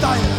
大爷